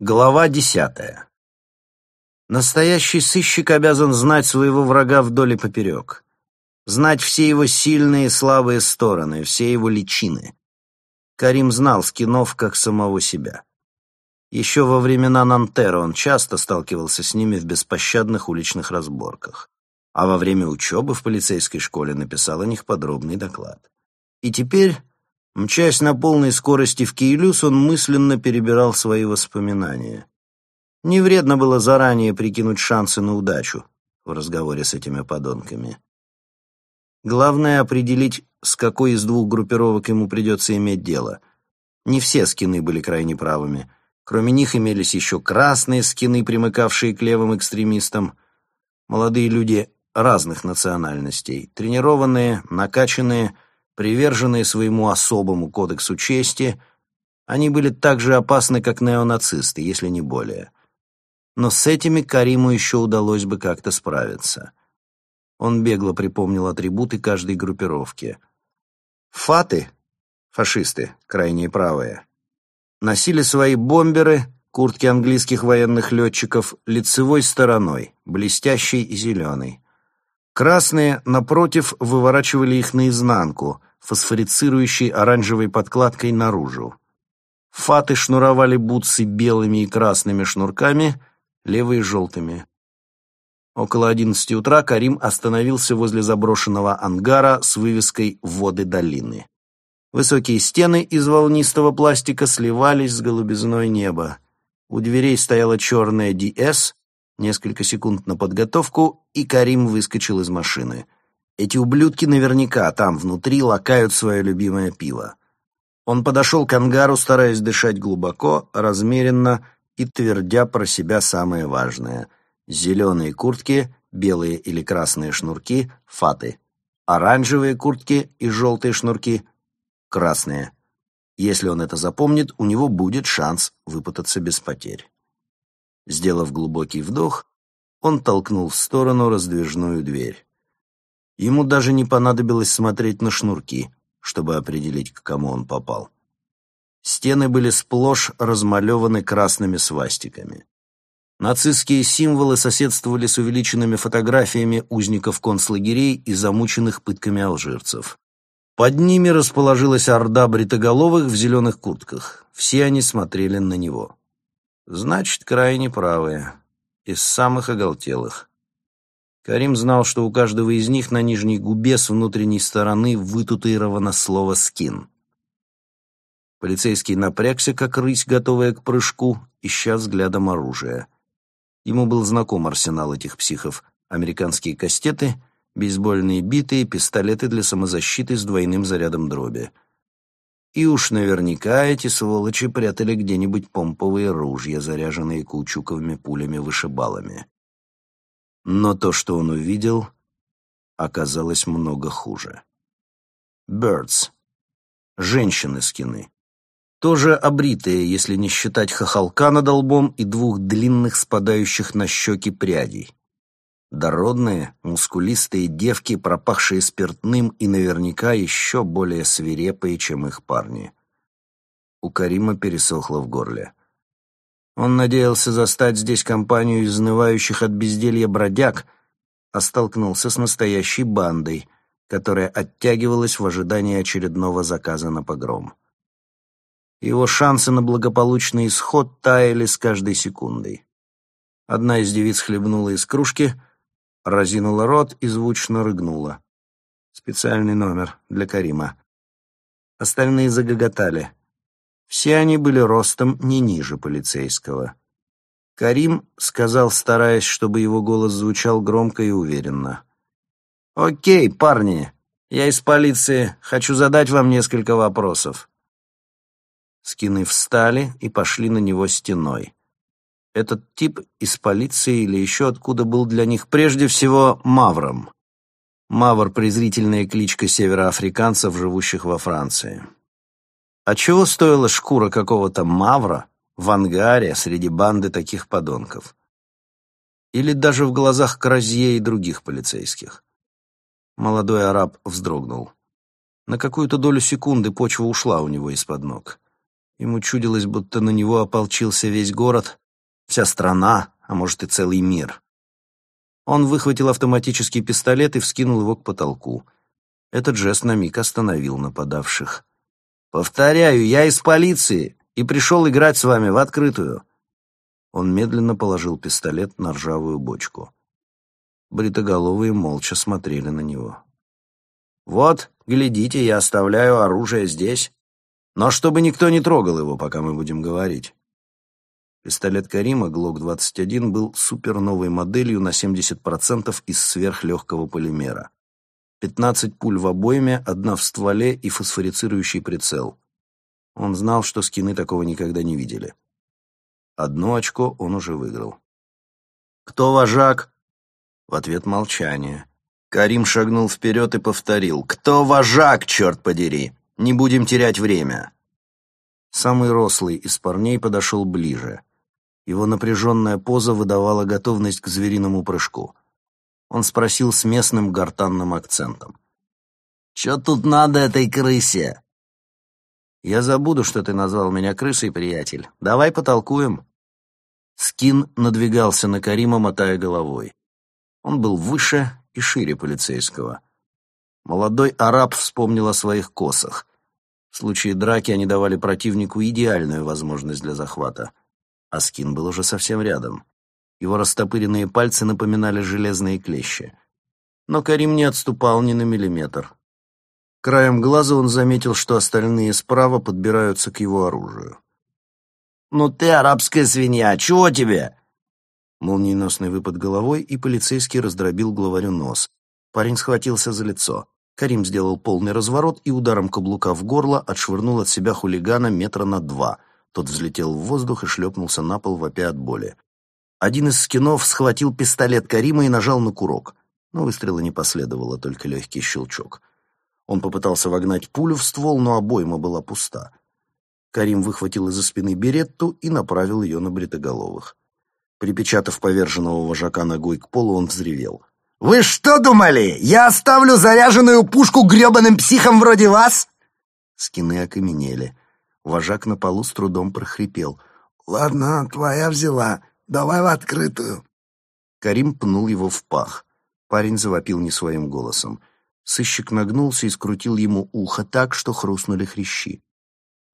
Глава десятая. Настоящий сыщик обязан знать своего врага вдоль и поперек. Знать все его сильные и слабые стороны, все его личины. Карим знал Скинов как самого себя. Еще во времена Нантера он часто сталкивался с ними в беспощадных уличных разборках. А во время учебы в полицейской школе написал о них подробный доклад. И теперь Мчась на полной скорости в Киелюс, он мысленно перебирал свои воспоминания. Не вредно было заранее прикинуть шансы на удачу в разговоре с этими подонками. Главное — определить, с какой из двух группировок ему придется иметь дело. Не все скины были крайне правыми. Кроме них имелись еще красные скины, примыкавшие к левым экстремистам. Молодые люди разных национальностей, тренированные, накачанные — Приверженные своему особому кодексу чести, они были так же опасны, как неонацисты, если не более. Но с этими Кариму еще удалось бы как-то справиться. Он бегло припомнил атрибуты каждой группировки. Фаты, фашисты, крайние правые, носили свои бомберы, куртки английских военных летчиков, лицевой стороной, блестящей и зеленой. Красные, напротив, выворачивали их наизнанку, фосфорицирующей оранжевой подкладкой наружу. Фаты шнуровали бутсы белыми и красными шнурками, левые — желтыми. Около одиннадцати утра Карим остановился возле заброшенного ангара с вывеской «Воды долины». Высокие стены из волнистого пластика сливались с голубизной неба. У дверей стояла черная ДС, несколько секунд на подготовку, и Карим выскочил из машины — эти ублюдки наверняка там внутри лакают свое любимое пиво. Он подошел к ангару, стараясь дышать глубоко, размеренно и твердя про себя самое важное. Зеленые куртки, белые или красные шнурки — фаты. Оранжевые куртки и желтые шнурки — красные. Если он это запомнит, у него будет шанс выпутаться без потерь. Сделав глубокий вдох, он толкнул в сторону раздвижную дверь. Ему даже не понадобилось смотреть на шнурки, чтобы определить, к кому он попал. Стены были сплошь размалеваны красными свастиками. Нацистские символы соседствовали с увеличенными фотографиями узников концлагерей и замученных пытками алжирцев. Под ними расположилась орда бритоголовых в зеленых куртках. Все они смотрели на него. Значит, крайне правые. Из самых оголтелых. Карим знал, что у каждого из них на нижней губе с внутренней стороны вытатуировано слово «скин». Полицейский напрягся, как рысь, готовая к прыжку, ища взглядом оружия. Ему был знаком арсенал этих психов. Американские кастеты, бейсбольные биты, пистолеты для самозащиты с двойным зарядом дроби. И уж наверняка эти сволочи прятали где-нибудь помповые ружья, заряженные каучуковыми пулями-вышибалами. Но то, что он увидел, оказалось много хуже. Birds. Женщины-скины. Тоже обритые, если не считать хохолка над лбом и двух длинных спадающих на щеки прядей. Дородные, мускулистые девки, пропахшие спиртным и наверняка еще более свирепые, чем их парни. У Карима пересохло в горле. Он надеялся застать здесь компанию изнывающих от безделья бродяг, а столкнулся с настоящей бандой, которая оттягивалась в ожидании очередного заказа на погром. Его шансы на благополучный исход таяли с каждой секундой. Одна из девиц хлебнула из кружки, разинула рот и звучно рыгнула. Специальный номер для Карима. Остальные загоготали. Все они были ростом не ниже полицейского. Карим сказал, стараясь, чтобы его голос звучал громко и уверенно. «Окей, парни, я из полиции, хочу задать вам несколько вопросов». Скины встали и пошли на него стеной. Этот тип из полиции или еще откуда был для них прежде всего Мавром. Мавр — презрительная кличка североафриканцев, живущих во Франции. А чего стоила шкура какого-то мавра в ангаре среди банды таких подонков? Или даже в глазах Кразье и других полицейских? Молодой араб вздрогнул. На какую-то долю секунды почва ушла у него из-под ног. Ему чудилось, будто на него ополчился весь город, вся страна, а может и целый мир. Он выхватил автоматический пистолет и вскинул его к потолку. Этот жест на миг остановил нападавших. «Повторяю, я из полиции и пришел играть с вами в открытую». Он медленно положил пистолет на ржавую бочку. Бритоголовые молча смотрели на него. «Вот, глядите, я оставляю оружие здесь, но чтобы никто не трогал его, пока мы будем говорить». Пистолет Карима ГЛОК-21 был суперновой моделью на 70% из сверхлегкого полимера. 15 пуль в обойме, одна в стволе и фосфорицирующий прицел. Он знал, что скины такого никогда не видели. Одно очко он уже выиграл. «Кто вожак?» В ответ молчание. Карим шагнул вперед и повторил. «Кто вожак, черт подери? Не будем терять время!» Самый рослый из парней подошел ближе. Его напряженная поза выдавала готовность к звериному прыжку. Он спросил с местным гортанным акцентом. «Чё тут надо этой крысе?» «Я забуду, что ты назвал меня крысой, приятель. Давай потолкуем». Скин надвигался на Карима, мотая головой. Он был выше и шире полицейского. Молодой араб вспомнил о своих косах. В случае драки они давали противнику идеальную возможность для захвата — а Скин был уже совсем рядом. Его растопыренные пальцы напоминали железные клещи. Но Карим не отступал ни на миллиметр. Краем глаза он заметил, что остальные справа подбираются к его оружию. «Ну ты, арабская свинья, чего тебе?» Молниеносный выпад головой, и полицейский раздробил главарю нос. Парень схватился за лицо. Карим сделал полный разворот и ударом каблука в горло отшвырнул от себя хулигана метра на два — тот взлетел в воздух и шлепнулся на пол, вопя от боли. Один из скинов схватил пистолет Карима и нажал на курок. Но выстрела не последовало, только легкий щелчок. Он попытался вогнать пулю в ствол, но обойма была пуста. Карим выхватил из-за спины беретту и направил ее на бритоголовых. Припечатав поверженного вожака ногой к полу, он взревел. «Вы что думали? Я оставлю заряженную пушку гребаным психом вроде вас?» Скины окаменели. Вожак на полу с трудом прохрипел. «Ладно, твоя взяла. Давай в открытую». Карим пнул его в пах. Парень завопил не своим голосом. Сыщик нагнулся и скрутил ему ухо так, что хрустнули хрящи.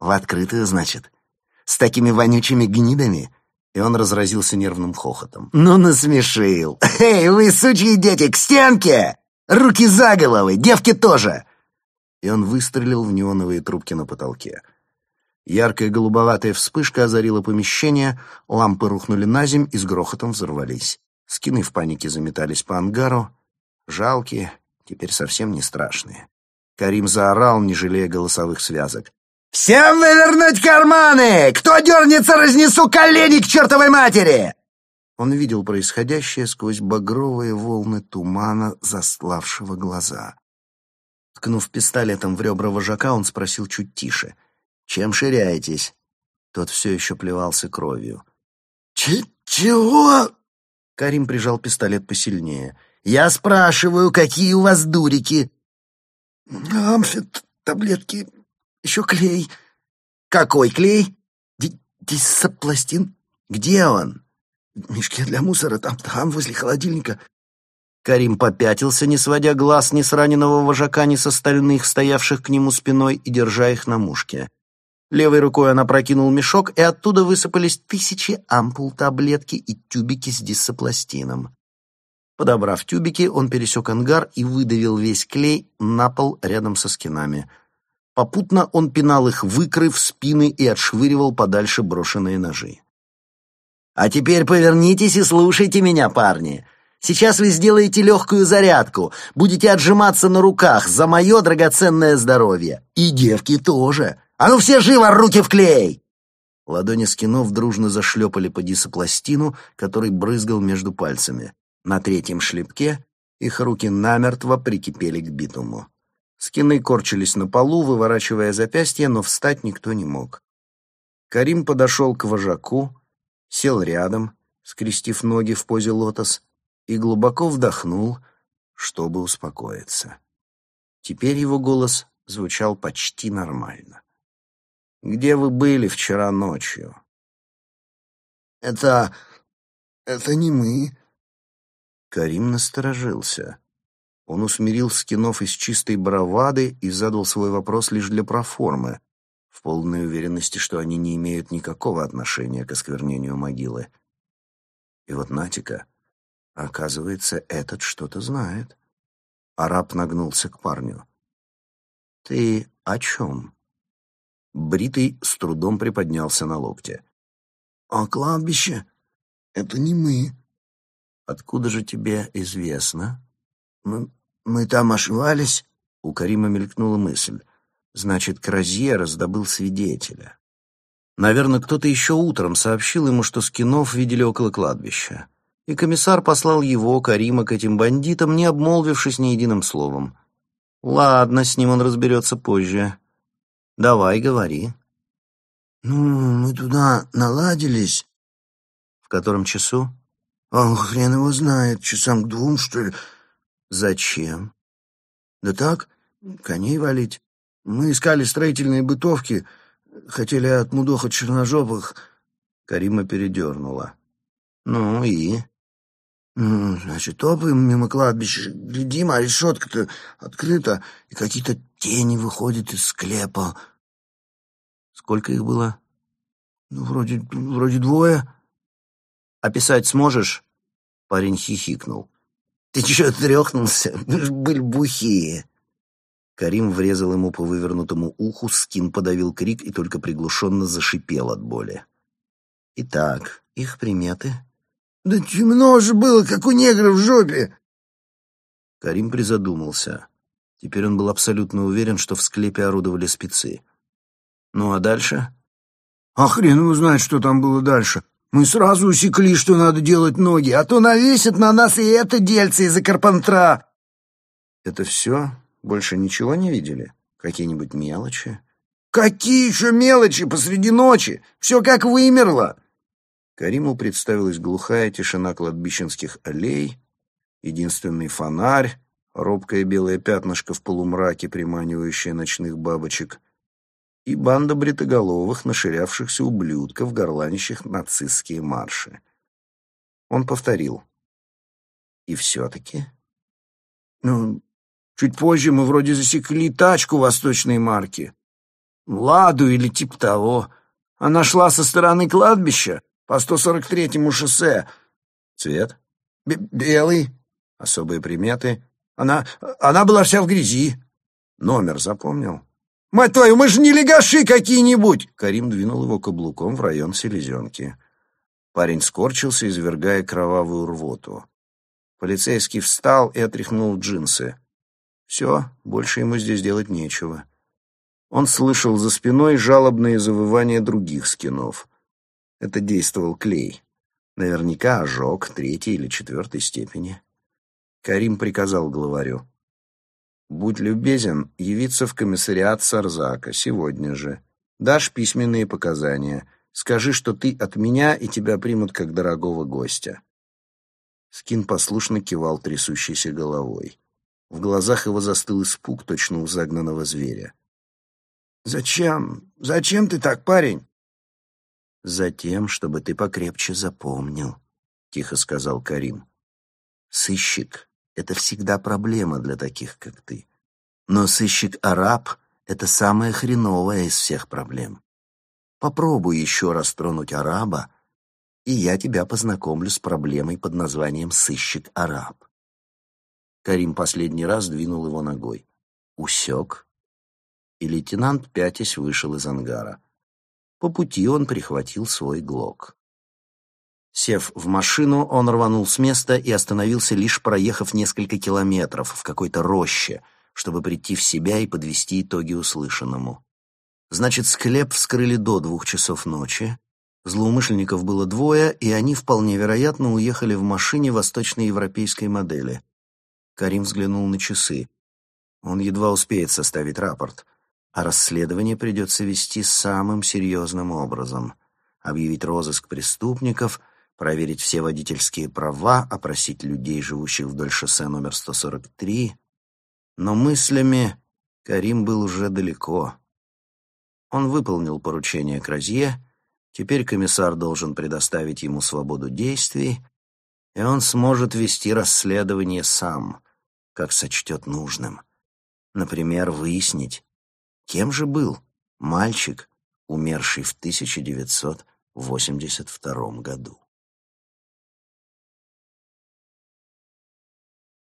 «В открытую, значит? С такими вонючими гнидами?» И он разразился нервным хохотом. «Ну, насмешил! Эй, вы, сучьи дети, к стенке! Руки за головы, девки тоже!» И он выстрелил в неоновые трубки на потолке. Яркая голубоватая вспышка озарила помещение, лампы рухнули на земь и с грохотом взорвались. Скины в панике заметались по ангару. Жалкие, теперь совсем не страшные. Карим заорал, не жалея голосовых связок. «Всем вывернуть карманы! Кто дернется, разнесу колени к чертовой матери!» Он видел происходящее сквозь багровые волны тумана, застлавшего глаза. Ткнув пистолетом в ребра вожака, он спросил чуть тише. Чем ширяетесь?» Тот все еще плевался кровью. Ч «Чего?» Карим прижал пистолет посильнее. «Я спрашиваю, какие у вас дурики?» «Амфет, таблетки, еще клей». «Какой клей?» «Диссопластин». «Где он?» «В мешке для мусора, там, там, возле холодильника». Карим попятился, не сводя глаз ни с раненого вожака, ни с остальных, стоявших к нему спиной и держа их на мушке. Левой рукой она прокинул мешок, и оттуда высыпались тысячи ампул таблетки и тюбики с диссопластином. Подобрав тюбики, он пересек ангар и выдавил весь клей на пол рядом со скинами. Попутно он пинал их в икры, в спины и отшвыривал подальше брошенные ножи. «А теперь повернитесь и слушайте меня, парни. Сейчас вы сделаете легкую зарядку, будете отжиматься на руках за мое драгоценное здоровье. И девки тоже. А ну все живо, руки в клей!» Ладони скинов дружно зашлепали по дисопластину, который брызгал между пальцами. На третьем шлепке их руки намертво прикипели к битуму. Скины корчились на полу, выворачивая запястья, но встать никто не мог. Карим подошел к вожаку, сел рядом, скрестив ноги в позе лотос, и глубоко вдохнул, чтобы успокоиться. Теперь его голос звучал почти нормально. Где вы были вчера ночью?» «Это... это не мы». Карим насторожился. Он усмирил скинов из чистой бравады и задал свой вопрос лишь для проформы, в полной уверенности, что они не имеют никакого отношения к осквернению могилы. И вот Натика, оказывается, этот что-то знает. Араб нагнулся к парню. «Ты о чем?» Бритый с трудом приподнялся на локте. «А кладбище? Это не мы». «Откуда же тебе известно?» «Мы, мы там ошивались?» У Карима мелькнула мысль. «Значит, Кразье раздобыл свидетеля». Наверное, кто-то еще утром сообщил ему, что скинов видели около кладбища. И комиссар послал его, Карима, к этим бандитам, не обмолвившись ни единым словом. Ладно, с ним он разберется позже. Давай, говори. Ну, мы туда наладились. В котором часу? А хрен его знает, часам к двум, что ли. Зачем? Да так, коней валить. Мы искали строительные бытовки, хотели отмудохать черножопых. Карима передернула. Ну и? Ну, значит, топаем мимо кладбища, глядим, а решетка-то открыта, и какие-то тени выходят из склепа. Сколько их было? Ну, вроде, вроде двое. Описать сможешь? Парень хихикнул. Ты чё трёхнулся? Мы ж были бухие. Карим врезал ему по вывернутому уху, скин подавил крик и только приглушенно зашипел от боли. Итак, их приметы да темно же было, как у негра в жопе. Карим призадумался. Теперь он был абсолютно уверен, что в склепе орудовали спецы. Ну а дальше? А хрен его знает, что там было дальше. Мы сразу усекли, что надо делать ноги, а то навесят на нас и это дельце из-за карпантра. Это все? Больше ничего не видели? Какие-нибудь мелочи? Какие еще мелочи посреди ночи? Все как вымерло. Кариму представилась глухая тишина кладбищенских аллей, единственный фонарь, робкое белое пятнышко в полумраке, приманивающее ночных бабочек, и банда бритоголовых, наширявшихся ублюдков, горланящих нацистские марши. Он повторил. «И все-таки?» «Ну, чуть позже мы вроде засекли тачку восточной марки. Ладу или типа того. Она шла со стороны кладбища, по 143-му шоссе. Цвет? Б белый. Особые приметы? Она... она была вся в грязи. Номер запомнил? Мать твою, мы же не легаши какие-нибудь! Карим двинул его каблуком в район селезенки. Парень скорчился, извергая кровавую рвоту. Полицейский встал и отряхнул джинсы. Все, больше ему здесь делать нечего. Он слышал за спиной жалобные завывания других скинов — это действовал клей. Наверняка ожог третьей или четвертой степени. Карим приказал главарю. «Будь любезен явиться в комиссариат Сарзака сегодня же. Дашь письменные показания. Скажи, что ты от меня, и тебя примут как дорогого гостя». Скин послушно кивал трясущейся головой. В глазах его застыл испуг точно у загнанного зверя. «Зачем? Зачем ты так, парень?» «Затем, чтобы ты покрепче запомнил», — тихо сказал Карим. «Сыщик — это всегда проблема для таких, как ты. Но сыщик-араб — это самая хреновая из всех проблем. Попробуй еще раз тронуть араба, и я тебя познакомлю с проблемой под названием сыщик-араб». Карим последний раз двинул его ногой. Усек, и лейтенант, пятясь, вышел из ангара. По пути он прихватил свой глок. Сев в машину, он рванул с места и остановился, лишь проехав несколько километров в какой-то роще, чтобы прийти в себя и подвести итоги услышанному. Значит, склеп вскрыли до двух часов ночи. Злоумышленников было двое, и они вполне вероятно уехали в машине восточноевропейской модели. Карим взглянул на часы. Он едва успеет составить рапорт а расследование придется вести самым серьезным образом. Объявить розыск преступников, проверить все водительские права, опросить людей, живущих вдоль шоссе номер 143. Но мыслями Карим был уже далеко. Он выполнил поручение Кразье, теперь комиссар должен предоставить ему свободу действий, и он сможет вести расследование сам, как сочтет нужным. Например, выяснить, кем же был мальчик, умерший в 1982 году.